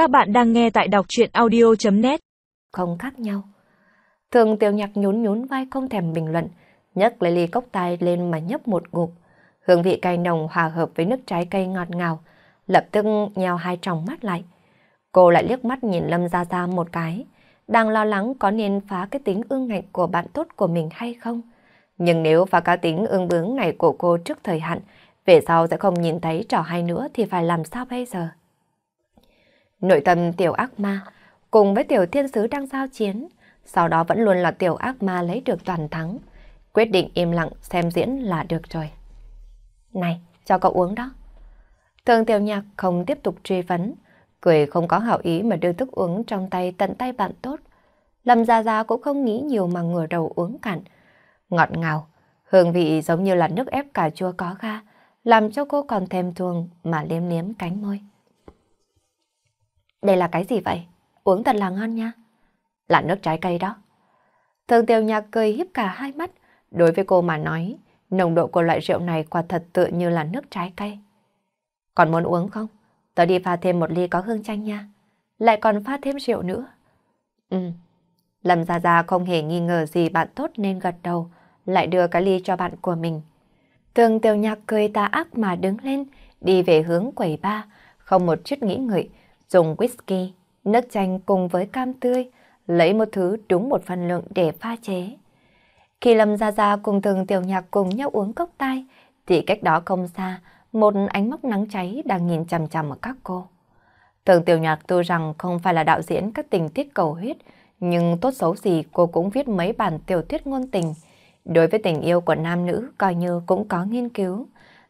Các bạn đang nghe tại đọc chuyện audio.net Không khác nhau. Thường tiểu nhạc nhún nhún vai không thèm bình luận, nhấc lấy ly cốc tai lên mà nhấp một ngụm. Hương vị cay nồng hòa hợp với nước trái cây ngọt ngào, lập tức nheo hai tròng mắt lại. Cô lại liếc mắt nhìn Lâm Gia Gia một cái, đang lo lắng có nên phá cái tính ương ngạnh của bạn tốt của mình hay không. Nhưng nếu phá cá tính ương bướng này của cô trước thời hạn, về sau sẽ không nhìn thấy trò hay nữa thì phải làm sao bây giờ? Nội tâm tiểu ác ma cùng với tiểu thiên sứ đang giao chiến, sau đó vẫn luôn là tiểu ác ma lấy được toàn thắng. Quyết định im lặng xem diễn là được rồi. Này, cho cậu uống đó. Thường tiểu nhạc không tiếp tục truy vấn, cười không có hảo ý mà đưa thức uống trong tay tận tay bạn tốt. Lâm Gia Gia cũng không nghĩ nhiều mà ngửa đầu uống cạn. Ngọt ngào, hương vị giống như là nước ép cà chua có ga, làm cho cô còn thèm thuồng mà liếm liếm cánh môi. Đây là cái gì vậy? Uống thật là ngon nha. Là nước trái cây đó. Thường tiêu nhạc cười hiếp cả hai mắt. Đối với cô mà nói, nồng độ của loại rượu này quả thật tựa như là nước trái cây. Còn muốn uống không? Tớ đi pha thêm một ly có hương chanh nha. Lại còn pha thêm rượu nữa. Ừ. Lâm Gia Gia không hề nghi ngờ gì bạn tốt nên gật đầu, lại đưa cái ly cho bạn của mình. Tường Tiêu nhạc cười tà ác mà đứng lên, đi về hướng quầy ba, không một chút nghĩ ngợi, dùng whisky, nước chanh cùng với cam tươi, lấy một thứ đúng một phần lượng để pha chế. Khi Lâm Gia Gia cùng thường tiểu nhạc cùng nhau uống cốc tai, thì cách đó không xa, một ánh mắt nắng cháy đang nhìn chằm chằm ở các cô. Thường tiểu nhạc tôi rằng không phải là đạo diễn các tình tiết cầu huyết, nhưng tốt xấu gì cô cũng viết mấy bản tiểu thuyết ngôn tình. Đối với tình yêu của nam nữ coi như cũng có nghiên cứu.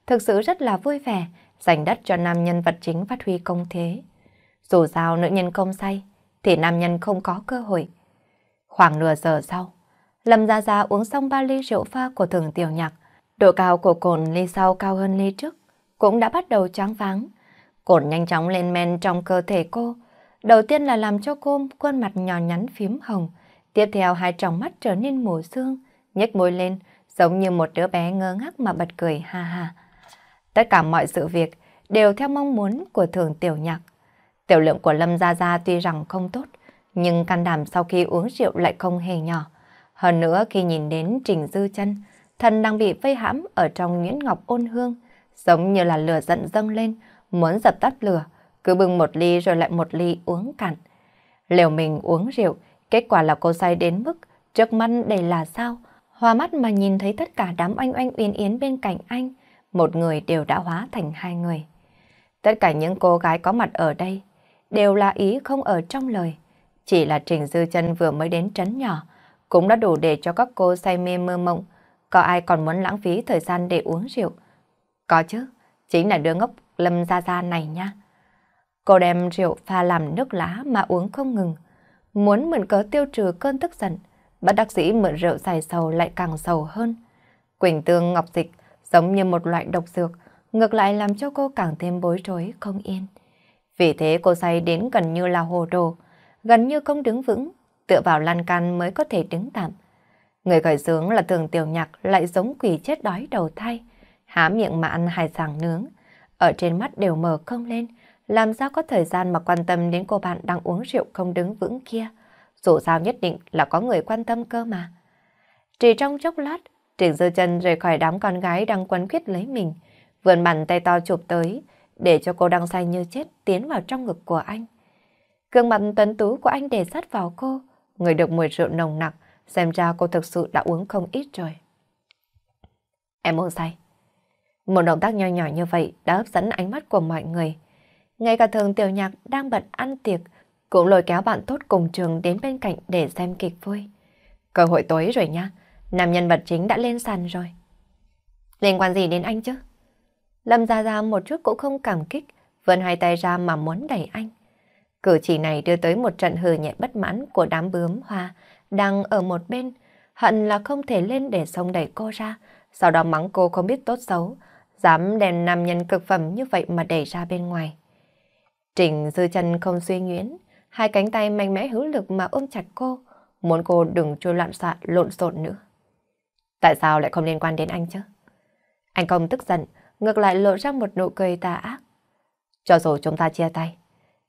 Thực sự rất là vui vẻ, dành đất cho nam nhân vật chính phát huy công thế. Dù sao nữ nhân không say, thì nam nhân không có cơ hội. Khoảng nửa giờ sau, Lâm Gia Gia uống xong ba ly rượu pha của thường tiểu nhạc. Độ cao của cồn ly sau cao hơn ly trước, cũng đã bắt đầu tráng váng. Cồn nhanh chóng lên men trong cơ thể cô. Đầu tiên là làm cho cô khuôn mặt nhỏ nhắn phím hồng. Tiếp theo hai tròng mắt trở nên mù sương, nhếch môi lên, giống như một đứa bé ngơ ngác mà bật cười ha ha. Tất cả mọi sự việc đều theo mong muốn của thường tiểu nhạc. Tiểu lượng của Lâm Gia Gia tuy rằng không tốt, nhưng can đảm sau khi uống rượu lại không hề nhỏ. Hơn nữa khi nhìn đến Trình Dư chân thần đang bị vây hãm ở trong nhuyễn ngọc ôn hương, giống như là lửa giận dâng lên, muốn dập tắt lửa, cứ bưng một ly rồi lại một ly uống cạn. Liều mình uống rượu, kết quả là cô say đến mức trước mắt đầy là sao, hoa mắt mà nhìn thấy tất cả đám oanh oanh uyên yến bên cạnh anh, một người đều đã hóa thành hai người. Tất cả những cô gái có mặt ở đây đều là ý không ở trong lời. Chỉ là Trình Dư chân vừa mới đến trấn nhỏ, cũng đã đủ để cho các cô say mê mơ mộng. Có ai còn muốn lãng phí thời gian để uống rượu? Có chứ, chính là đứa ngốc Lâm Gia Gia này nha. Cô đem rượu pha làm nước lá mà uống không ngừng. Muốn mượn cớ tiêu trừ cơn tức giận, bất đắc dĩ mượn rượu dài sầu lại càng sầu hơn. Quỳnh tương ngọc dịch giống như một loại độc dược, ngược lại làm cho cô càng thêm bối rối không yên. Vì thế cô say đến gần như là hồ đồ, gần như không đứng vững, tựa vào lan can mới có thể đứng tạm. Người khởi sướng là thường tiểu nhạc lại giống quỷ chết đói đầu thai, há miệng mà ăn hải sản nướng, ở trên mắt đều mờ không lên, làm sao có thời gian mà quan tâm đến cô bạn đang uống rượu không đứng vững kia. Dù sao nhất định là có người quan tâm cơ mà. Chỉ trong chốc lát, Trình Dư chân rời khỏi đám con gái đang quấn khuyết lấy mình, vươn bàn tay to chụp tới, để cho cô đang say như chết tiến vào trong ngực của anh. Gương mặt tuấn tú của anh để sát vào cô, người được mùi rượu nồng nặc, xem ra cô thực sự đã uống không ít rồi. Em uống say. Một động tác nho nhỏ như vậy đã hấp dẫn ánh mắt của mọi người. Ngay cả thường tiểu nhạc đang bận ăn tiệc, cũng lôi kéo bạn tốt cùng trường đến bên cạnh để xem kịch vui. Cơ hội tối rồi nha, nam nhân vật chính đã lên sàn rồi. Liên quan gì đến anh chứ? Lâm Gia Gia một chút cũng không cảm kích, vươn hai tay ra mà muốn đẩy anh. Cử chỉ này đưa tới một trận hừ nhẹ bất mãn của đám bướm hoa đang ở một bên, hận là không thể lên để xông đẩy cô ra, sau đó mắng cô không biết tốt xấu, dám đem nam nhân cực phẩm như vậy mà đẩy ra bên ngoài. Trình dư chân không suy nhuyễn, hai cánh tay mạnh mẽ hữu lực mà ôm chặt cô, muốn cô đừng trôi loạn xạ lộn xộn nữa. Tại sao lại không liên quan đến anh chứ? Anh không tức giận, ngược lại lộ ra một nụ cười tà ác. Cho dù chúng ta chia tay,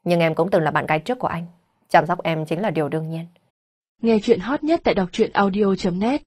Nhưng em cũng từng là bạn gái trước của anh. Chăm sóc em chính là điều đương nhiên. Nghe chuyện hot nhất tại đọc truyện audio.net